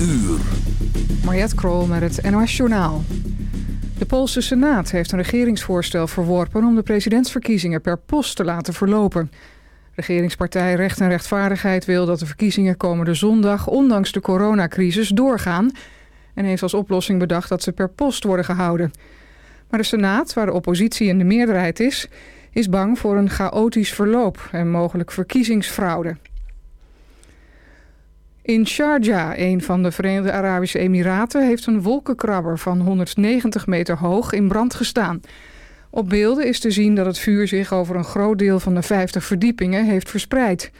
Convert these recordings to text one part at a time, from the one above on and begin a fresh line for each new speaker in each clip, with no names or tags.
uur.
Mariette Krol met het NOS Journaal. De Poolse Senaat heeft een regeringsvoorstel verworpen... om de presidentsverkiezingen per post te laten verlopen. Regeringspartij Recht en Rechtvaardigheid wil dat de verkiezingen komende zondag... ondanks de coronacrisis doorgaan... en heeft als oplossing bedacht dat ze per post worden gehouden. Maar de Senaat, waar de oppositie in de meerderheid is... is bang voor een chaotisch verloop en mogelijk verkiezingsfraude. In Sharjah, een van de Verenigde Arabische Emiraten... heeft een wolkenkrabber van 190 meter hoog in brand gestaan. Op beelden is te zien dat het vuur zich over een groot deel van de 50 verdiepingen heeft verspreid.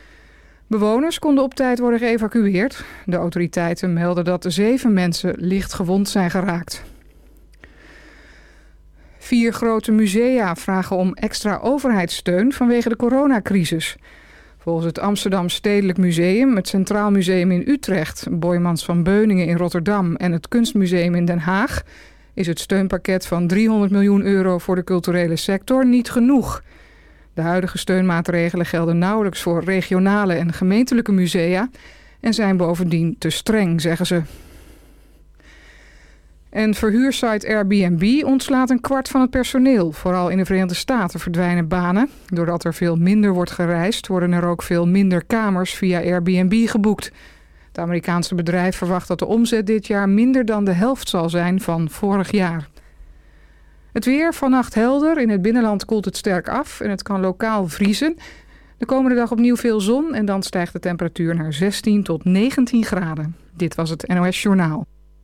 Bewoners konden op tijd worden geëvacueerd. De autoriteiten melden dat zeven mensen licht gewond zijn geraakt. Vier grote musea vragen om extra overheidssteun vanwege de coronacrisis... Volgens het Amsterdam Stedelijk Museum, het Centraal Museum in Utrecht, Boymans van Beuningen in Rotterdam en het Kunstmuseum in Den Haag is het steunpakket van 300 miljoen euro voor de culturele sector niet genoeg. De huidige steunmaatregelen gelden nauwelijks voor regionale en gemeentelijke musea en zijn bovendien te streng, zeggen ze. En verhuursite Airbnb ontslaat een kwart van het personeel. Vooral in de Verenigde Staten verdwijnen banen. Doordat er veel minder wordt gereisd, worden er ook veel minder kamers via Airbnb geboekt. Het Amerikaanse bedrijf verwacht dat de omzet dit jaar minder dan de helft zal zijn van vorig jaar. Het weer vannacht helder. In het binnenland koelt het sterk af en het kan lokaal vriezen. De komende dag opnieuw veel zon en dan stijgt de temperatuur naar 16 tot 19 graden. Dit was het NOS Journaal.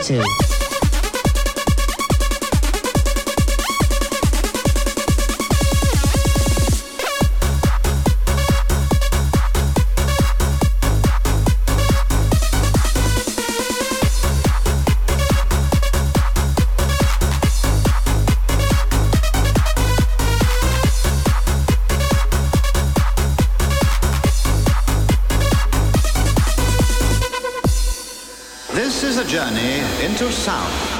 Something
into sound.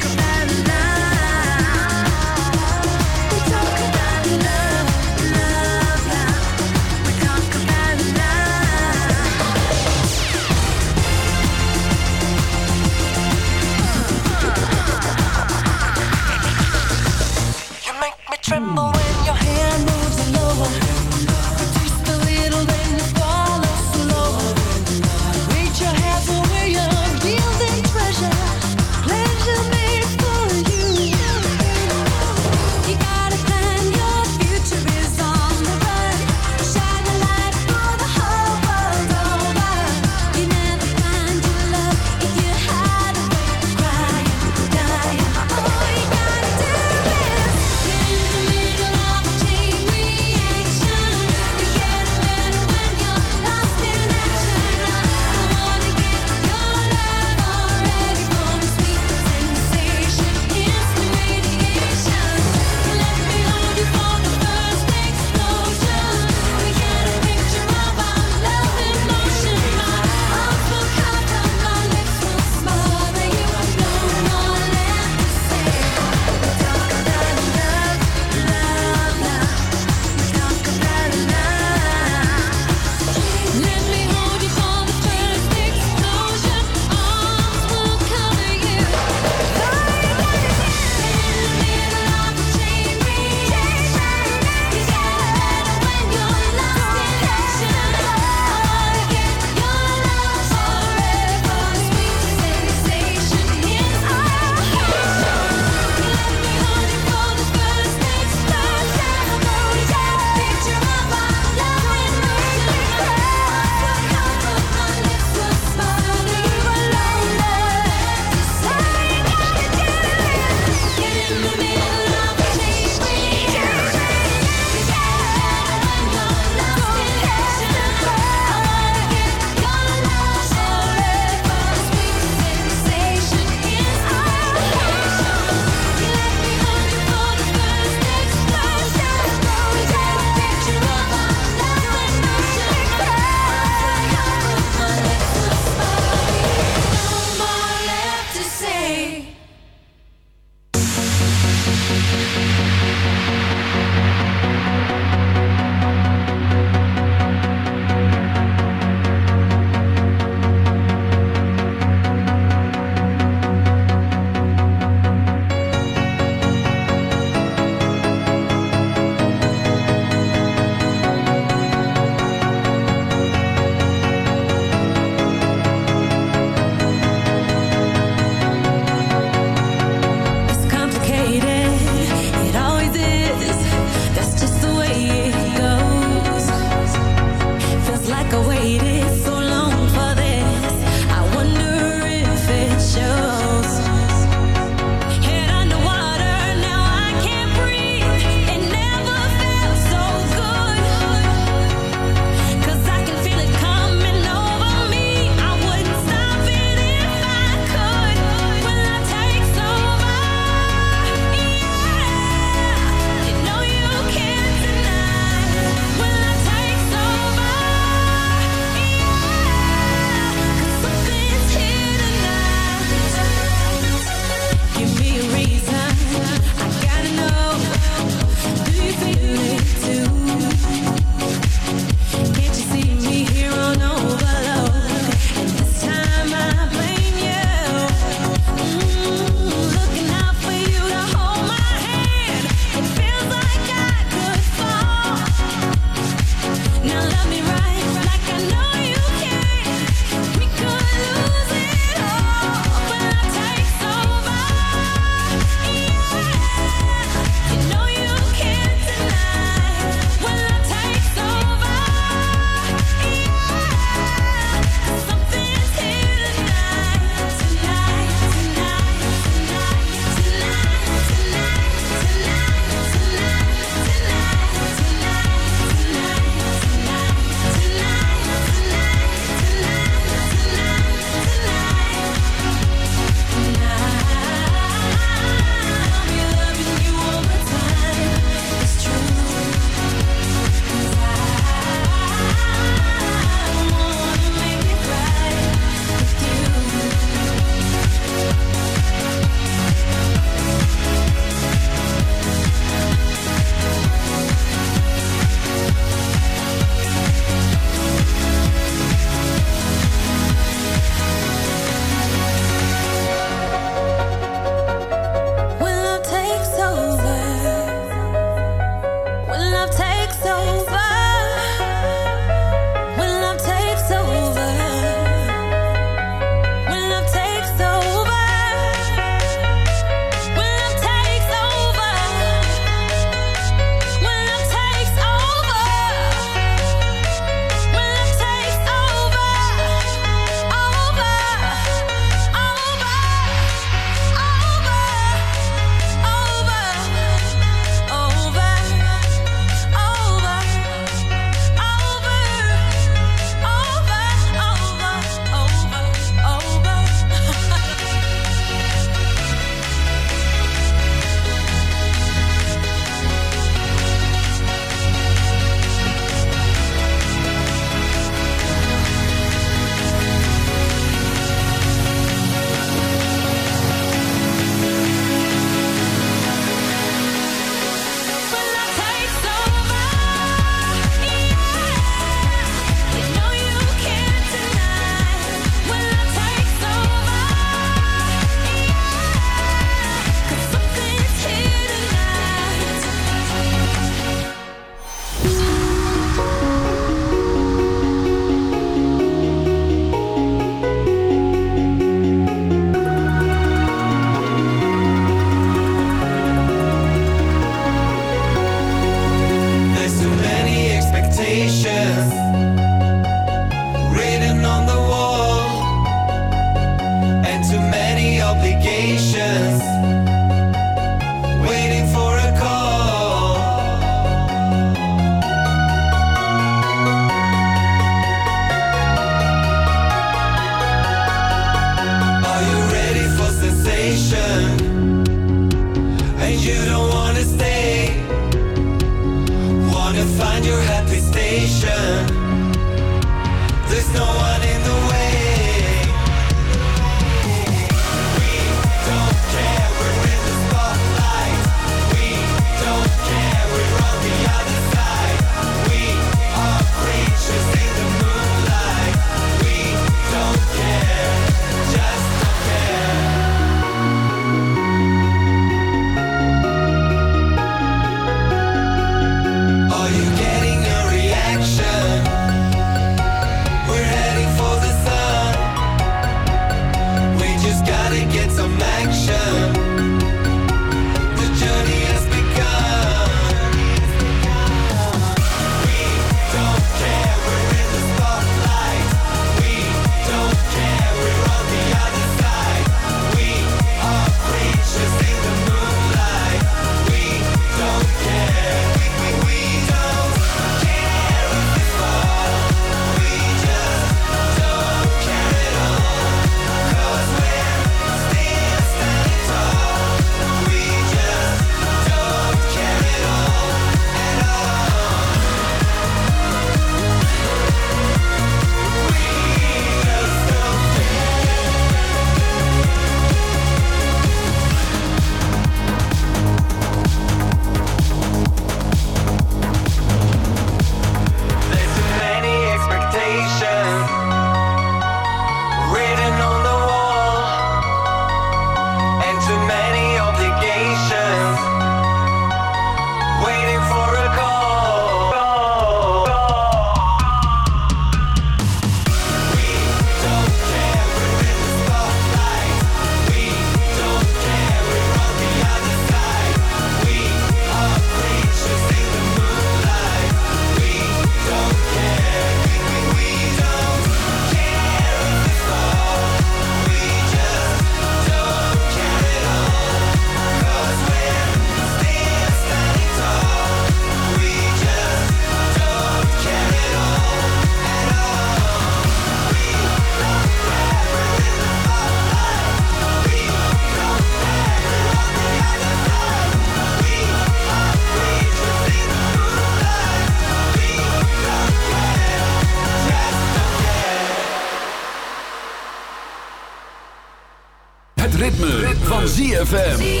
ZFM.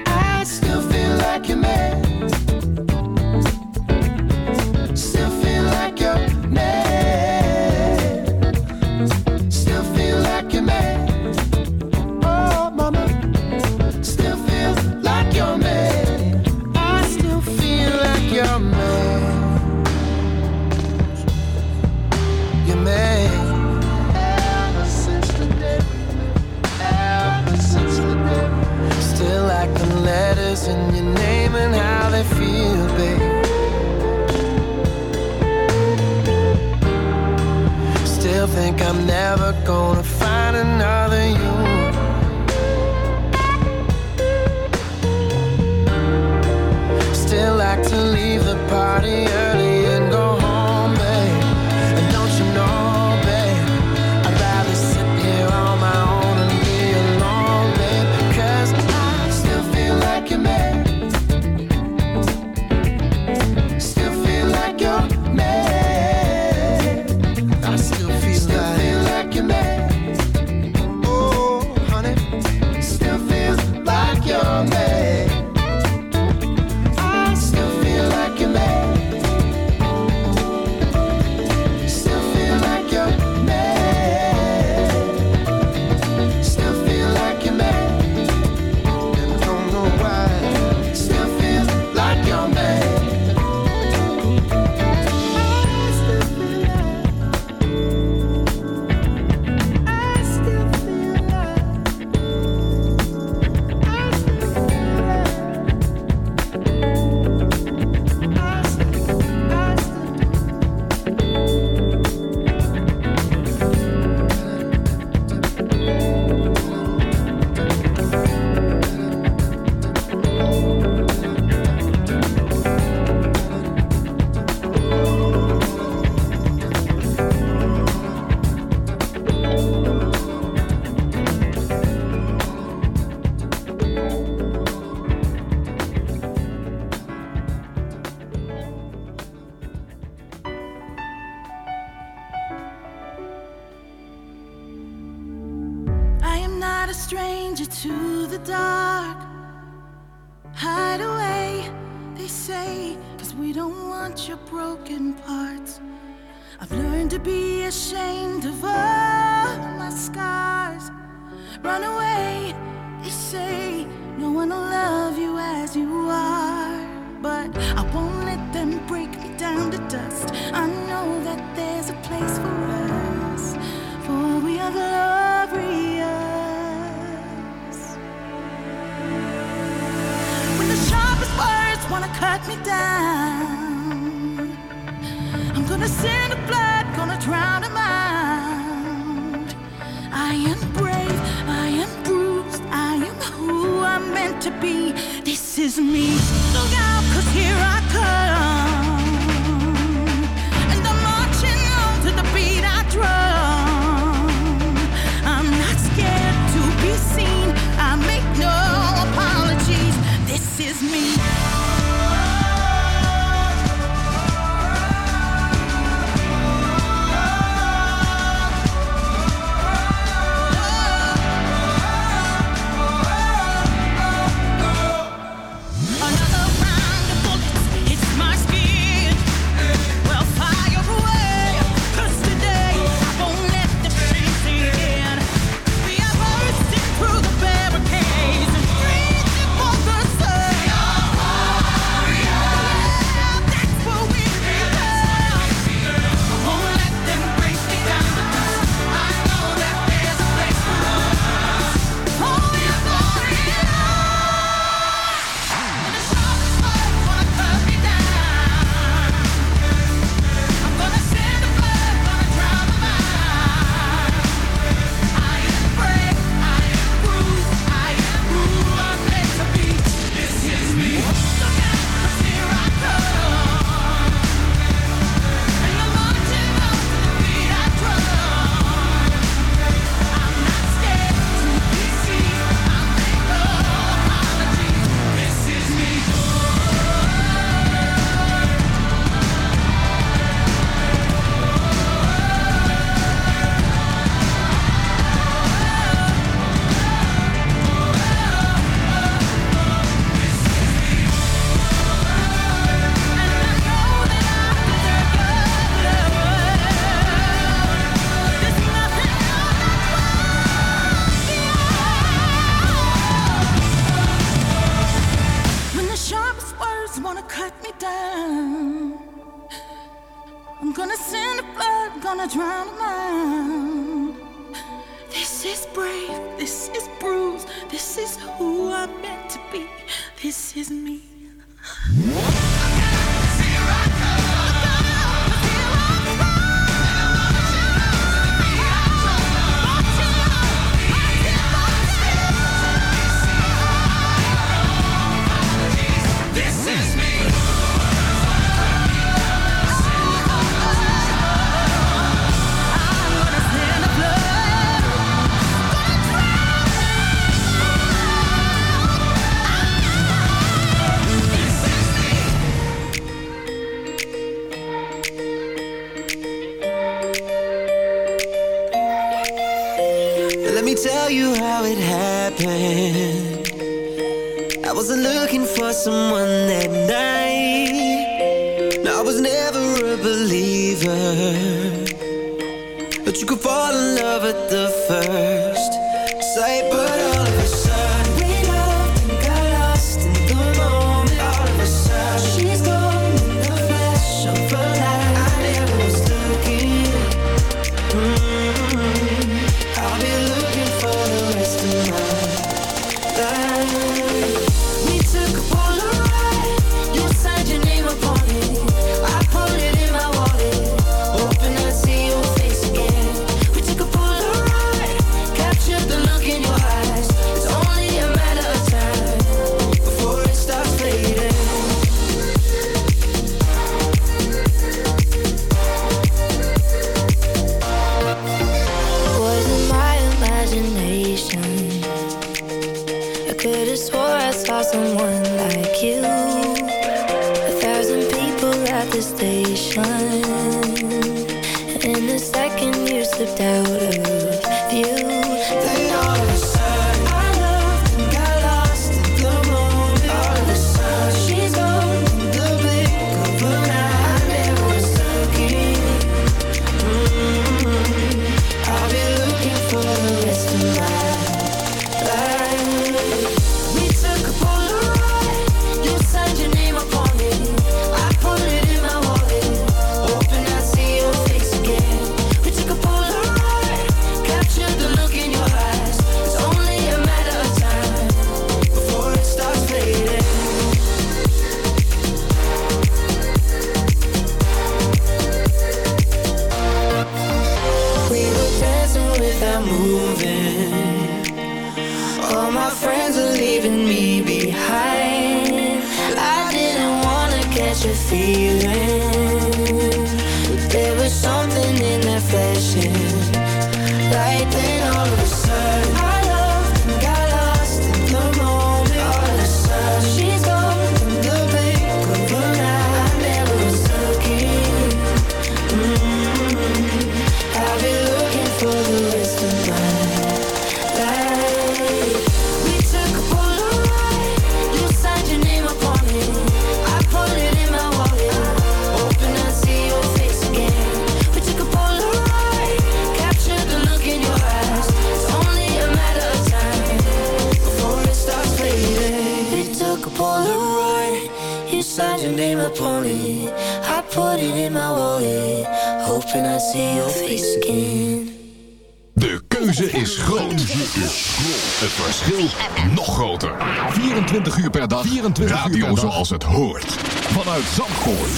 het hoort. Vanuit Zandvoort.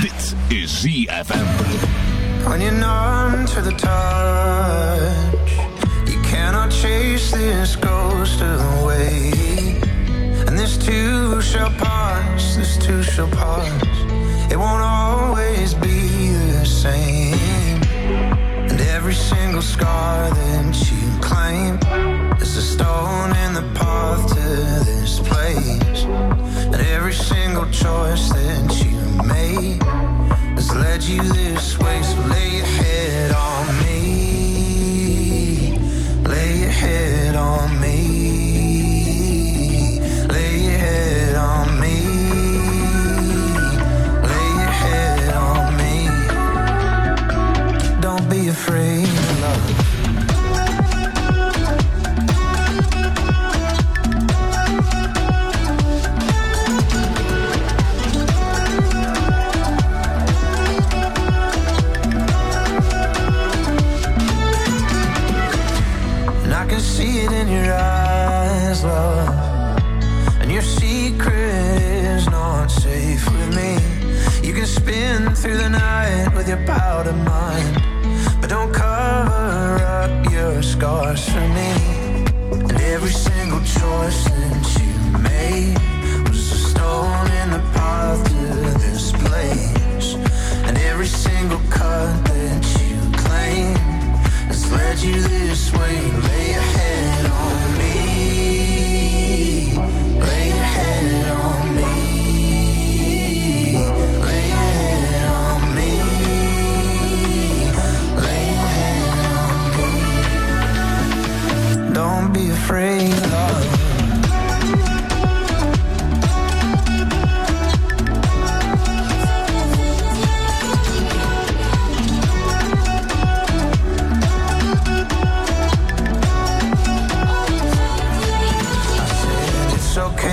Dit is ZFM.
On your to the you there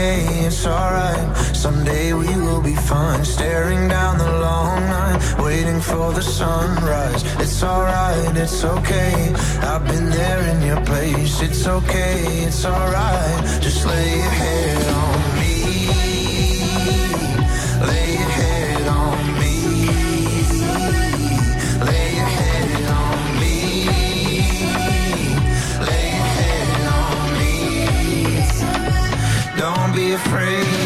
okay, it's alright. Someday we will be fine. Staring down the long night, waiting for the sunrise. It's alright, it's okay. I've been there in your place. It's okay, it's alright. Just lay your head on me. afraid.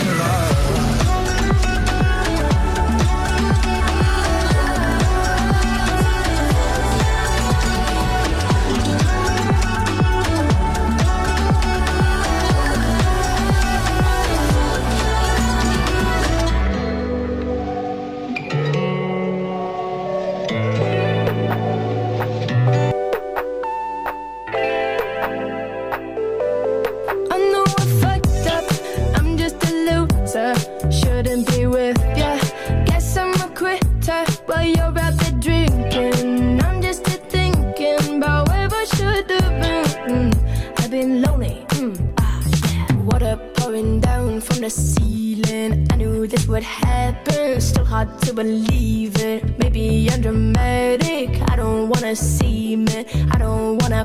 believe it. Maybe I'm dramatic. I don't wanna see me. I don't wanna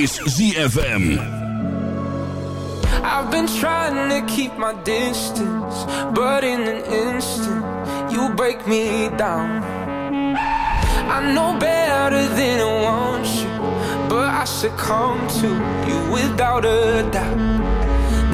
Is ZFM.
I've been trying to keep my distance, but in an instant, you break me down. I know better than I want you, but I succumb to you without a doubt.